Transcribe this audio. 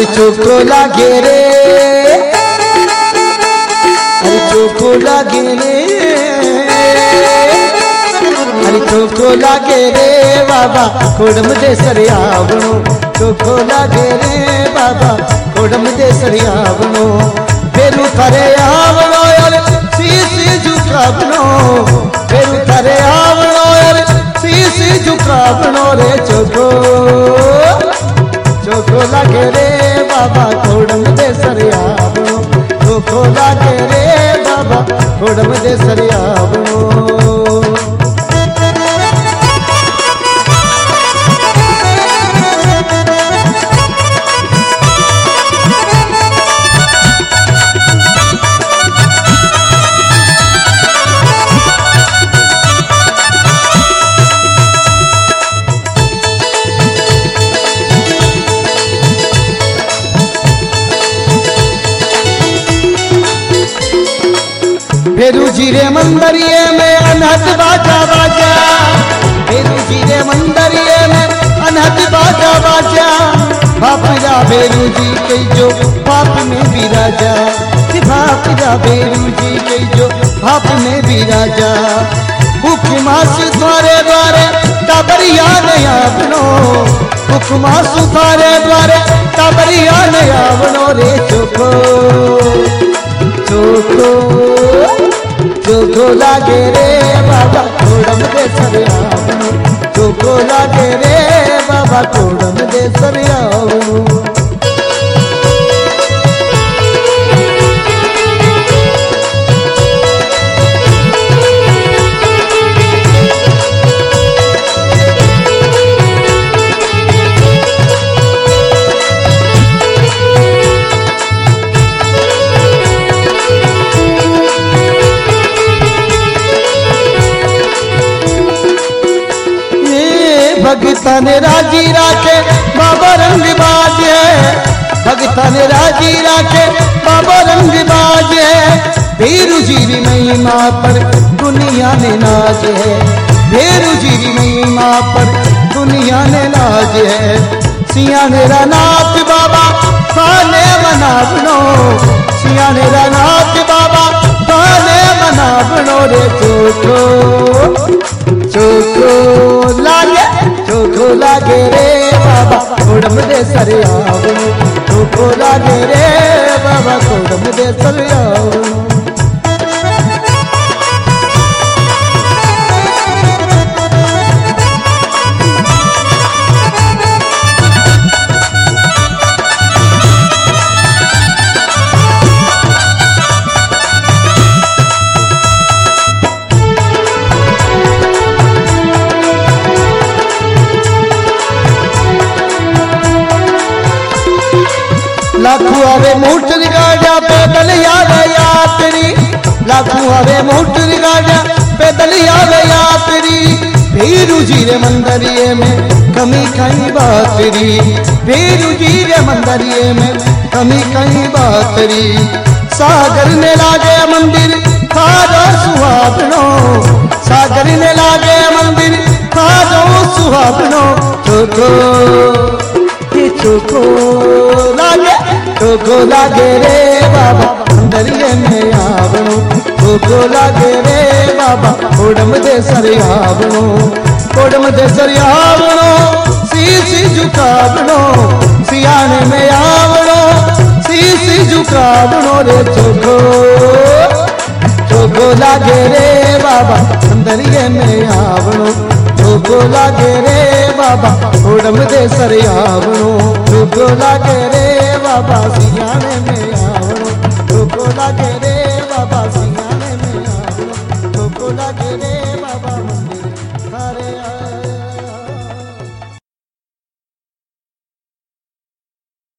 अरे चोको लागे रे। अरे चोको लागे रे। अरे चोको लागे रे बाबा कोडम दे सरियावणो चोको लागे रे बाबा कोडम दे सरियावणो फेरू थारे आवणो यार, सीसी झुकावणो फेरू थारे आवणो यार, सीसी झुकावणो रे चोको चोको लागे रे। बाबा थोड़म दे सरियावणो चोको लागे रे बाबा थोड़म दे सरियावणो फेरू जीरे मंदरिए में अनहद बाजा बाजा। फेरू जीरे मंदरिए में अनहद बाजा बाजा। बाप जा बेरू जी, कई जो बाप में भी राजा। बाप जा बेरू जी, कई जो बाप में भी राजा। हुक्मास द्वारे द्वारे टाबरिया नया बनो हुक्मास द्वारे द्वारे टाबरिया नया बनो रे चोको चोको चोको लागे रे बाबा कोडम दे सरियावणु चोको लागे रे बाबा कोडम दे सरियावणु भगतन राज़ी राखे, बाबा रंग बाजे। भगतन राज़ी राखे, बाबा रंग बाजे। भेरू जीरी महिमा पर दुनिया ने नाज है। भेरू जीरी महिमा पर दुनिया ने नाज है। सिया मेरा नाथ बाबा खाने मना बनो सिया मेरा नाथ बाबा खाने मना बनो रे चोटो चोको चोको लागे रे बाबा कोडम दे सरयाओ। चोको लागे रे बाबा कोडम दे सरियावणु लाखों आवे मोटर गाड़िया पैदल आवे यात्री लाखों आवे मोटर गाड़िया पैदल आवे यात्री भीरू जीरे मंदरिए में कमी कहीं बात री भीरू जीरे मंदरिए में कमी कहीं बात री सागर ने लागे मंदिर खाजो सुहागनो सागर ने लागे मंदिर खाजो सुहागनो चोको चोको चोको लागे रे बाबा अंदरिए में आवणो। चोको लागे रे बाबा, कोडम दे सरियावणो कोडम दे सरियावणो सीसी झुकावणो, सियाने में आवणो। सीसी झुकावणो रे चोको चोको लागे रे बाबा अंदरिए में आवणो। चोको लागे रे बाबा ओडम दे सरियावणो चोको लागे रे बाबा सियाने में आवणो चोको लागे रे बाबा सियाने में आवणो चोको लागे रे